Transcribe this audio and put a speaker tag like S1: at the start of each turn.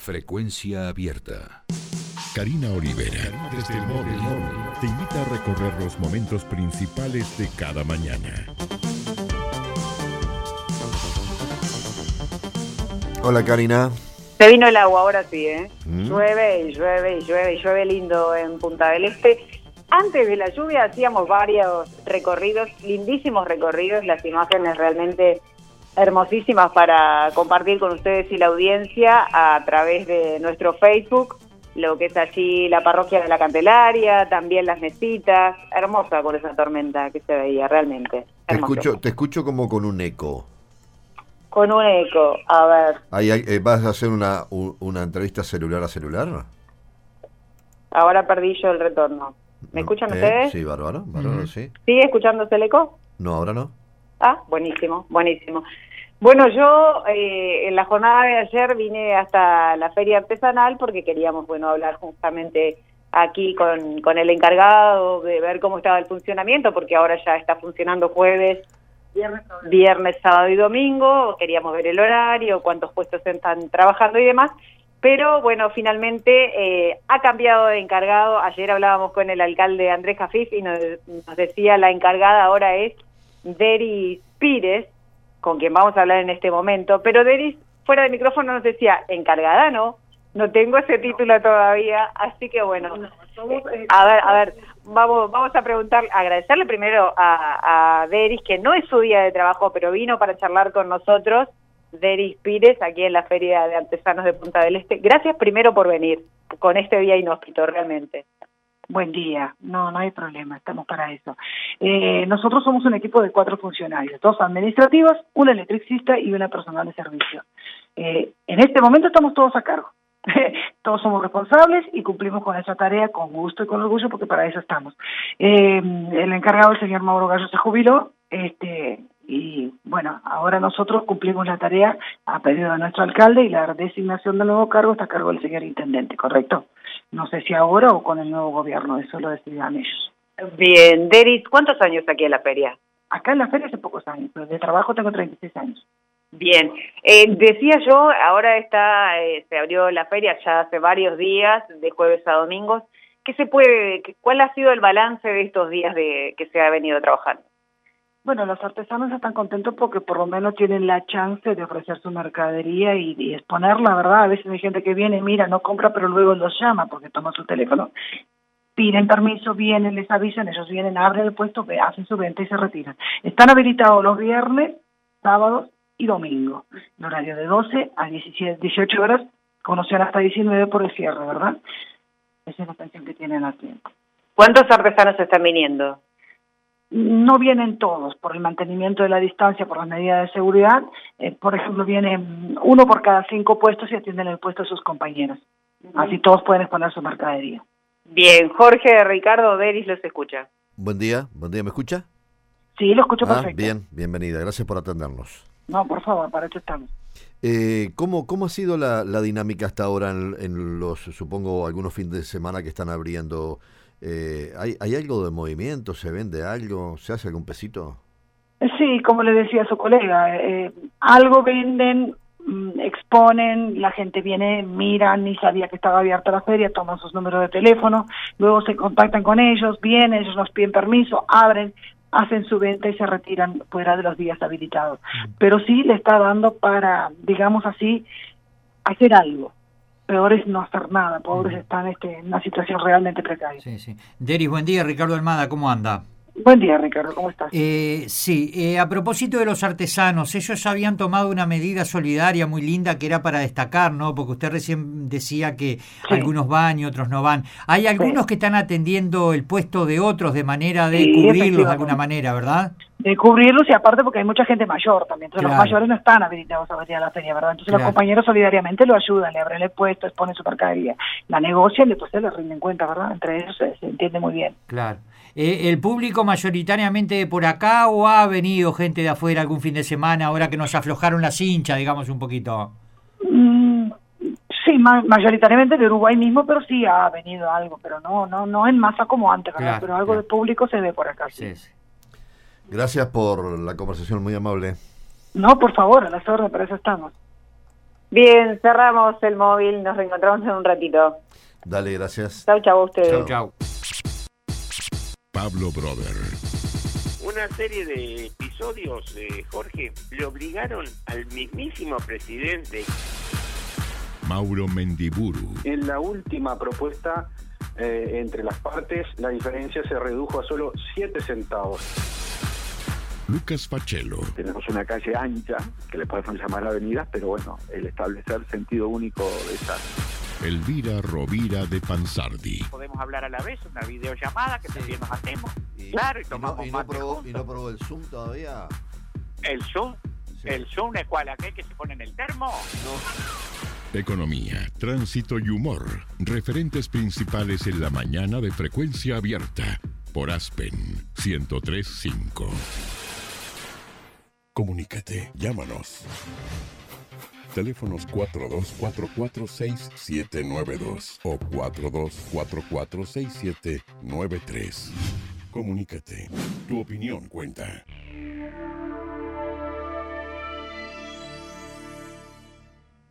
S1: Frecuencia abierta.
S2: Karina Olivera, desde el móvil, te invita a recorrer los momentos principales de cada mañana.
S3: Hola Karina.
S4: Se vino el agua, ahora sí, ¿eh?
S3: Mm.
S4: Llueve y llueve y llueve y llueve lindo en Punta del Este. Antes de la lluvia hacíamos varios recorridos, lindísimos recorridos, las imágenes realmente hermosísimas para compartir con ustedes y la audiencia a través de nuestro Facebook, lo que es allí la parroquia de la Candelaria, también las mesitas, hermosa con esa tormenta que se veía, realmente.
S3: Te escucho, te escucho como con un eco.
S4: Con un eco, a ver,
S3: Ahí hay- eh, ¿Vas a hacer una, una entrevista celular a celular?
S4: ahora perdí yo el retorno. ¿Me escuchan
S3: ¿Eh?
S4: ustedes?
S3: Sí, bárbaro, bárbaro, sí.
S4: ¿Sigue escuchándose el eco?
S3: No, ahora no.
S4: Ah, buenísimo, buenísimo. Bueno, yo eh, en la jornada de ayer vine hasta la feria artesanal porque queríamos, bueno, hablar justamente aquí con, con el encargado de ver cómo estaba el funcionamiento, porque ahora ya está funcionando jueves, viernes, sábado y domingo. Queríamos ver el horario, cuántos puestos están trabajando y demás. Pero bueno, finalmente eh, ha cambiado de encargado. Ayer hablábamos con el alcalde Andrés Jafif y nos, nos decía la encargada ahora es Deris Pires, con quien vamos a hablar en este momento. Pero Deris, fuera de micrófono, nos decía, encargada no, no tengo ese título todavía. Así que bueno, eh, a ver, a ver, vamos, vamos a preguntar, agradecerle primero a, a Deris, que no es su día de trabajo, pero vino para charlar con nosotros. Deris Pires, aquí en la Feria de Artesanos de Punta del Este. Gracias primero por venir con este día inhóspito, realmente.
S5: Buen día, no, no hay problema, estamos para eso. Eh, nosotros somos un equipo de cuatro funcionarios, dos administrativos, un electricista y una personal de servicio. Eh, en este momento estamos todos a cargo, todos somos responsables y cumplimos con esa tarea con gusto y con orgullo porque para eso estamos. Eh, el encargado, el señor Mauro Gallo, se jubiló, este, y bueno, ahora nosotros cumplimos la tarea a pedido de nuestro alcalde y la designación del nuevo cargo está a cargo del señor intendente, ¿correcto? No sé si ahora o con el nuevo gobierno, eso lo decidirán ellos.
S4: Bien, Deris, ¿cuántos años aquí en la feria?
S5: Acá en la feria hace pocos años, pero de trabajo tengo 36 años.
S4: Bien, eh, decía yo, ahora está, eh, se abrió la feria ya hace varios días, de jueves a domingos. ¿Qué se puede, cuál ha sido el balance de estos días de que se ha venido trabajando?
S5: Bueno, los artesanos están contentos porque por lo menos tienen la chance de ofrecer su mercadería y, exponerla, ¿verdad? A veces hay gente que viene, mira, no compra, pero luego los llama porque toma su teléfono. Piden permiso, vienen, les avisan, ellos vienen, abren el puesto, hacen su venta y se retiran. Están habilitados los viernes, sábados y domingos. En horario de 12 a 17, 18 horas, con opción hasta 19 por el cierre, ¿verdad? Esa es la atención que tienen al tiempo.
S4: ¿Cuántos artesanos están viniendo?
S5: No vienen todos por el mantenimiento de la distancia, por las medidas de seguridad. Eh, por ejemplo, viene mm, uno por cada cinco puestos y atienden el puesto a sus compañeros. Así todos pueden exponer su mercadería.
S4: Bien, Jorge, Ricardo, Deris los escucha.
S3: Buen día, buen día, ¿me escucha?
S5: Sí, lo escucho
S3: Ah,
S5: perfecto.
S3: bien, bienvenida, gracias por atendernos.
S5: No, por favor, para eso estamos.
S3: Eh, ¿cómo, ¿Cómo ha sido la, la dinámica hasta ahora en, en los, supongo, algunos fines de semana que están abriendo? Eh, ¿hay, ¿Hay algo de movimiento? ¿Se vende algo? ¿Se hace algún pesito?
S5: Sí, como le decía a su colega, eh, algo venden, mm, exponen, la gente viene, mira, ni sabía que estaba abierta la feria, toman sus números de teléfono, luego se contactan con ellos, vienen, ellos nos piden permiso, abren, hacen su venta y se retiran fuera de los días habilitados. Pero sí le está dando para, digamos así, hacer algo. Peor es no hacer nada, pobres están este, en una situación realmente precaria.
S6: Sí, sí. Deris, buen día. Ricardo Almada, ¿cómo anda?
S5: Buen día, Ricardo, ¿cómo estás?
S6: Eh, sí, eh, a propósito de los artesanos, ellos habían tomado una medida solidaria muy linda que era para destacar, ¿no? Porque usted recién decía que algunos van y otros no van. Hay algunos que están atendiendo el puesto de otros de manera de
S5: Sí,
S6: cubrirlos de alguna manera, ¿verdad?
S5: de cubrirlos y aparte porque hay mucha gente mayor también, entonces
S6: Claro.
S5: los mayores no están habilitados a venir a la feria, ¿verdad? Entonces los compañeros solidariamente lo ayudan, le abren el puesto, exponen su mercadería, la negocian y después se les rinden cuenta, ¿verdad? Entre ellos se, se entiende muy bien.
S6: Claro. Eh, ¿El público mayoritariamente de por acá o ha venido gente de afuera algún fin de semana ahora que nos aflojaron la cincha, digamos un poquito?
S5: Mm, sí, ma- mayoritariamente de Uruguay mismo, pero sí ha venido algo, pero no no no en masa como antes, ¿verdad?
S6: Claro,
S5: pero algo
S6: claro.
S5: de público se ve por acá. sí.
S6: Sí, sí.
S3: Gracias por la conversación muy amable.
S5: No, por favor, a las órdenes, para eso estamos.
S4: Bien, cerramos el móvil, nos reencontramos en un ratito.
S3: Dale, gracias.
S4: Chau, chau a ustedes.
S6: Chau, chau.
S2: Pablo Brother.
S7: Una serie de episodios, eh, Jorge, le obligaron al mismísimo presidente.
S2: Mauro Mendiburu.
S8: En la última propuesta eh, entre las partes, la diferencia se redujo a solo 7 centavos.
S2: Lucas Pachelo.
S9: Tenemos una calle ancha, que le podemos llamar avenida, pero bueno, el establecer sentido único de esa.
S2: Elvira Rovira de Pansardi.
S10: Podemos hablar a la vez, una videollamada que también nos hacemos.
S3: Y,
S10: Claro, y
S3: y no,
S10: tomamos
S3: y no
S10: mate
S3: probó,
S10: juntos.
S3: y no probó el Zoom todavía.
S10: El Zoom,
S3: Sí.
S10: el Zoom es cual, aquel que se pone en el termo.
S2: Economía, tránsito y humor. Referentes principales en la mañana de frecuencia abierta. Por Aspen 1035. Comunícate, llámanos. Teléfonos 42446792 o 42446793. Comunícate. Tu opinión cuenta.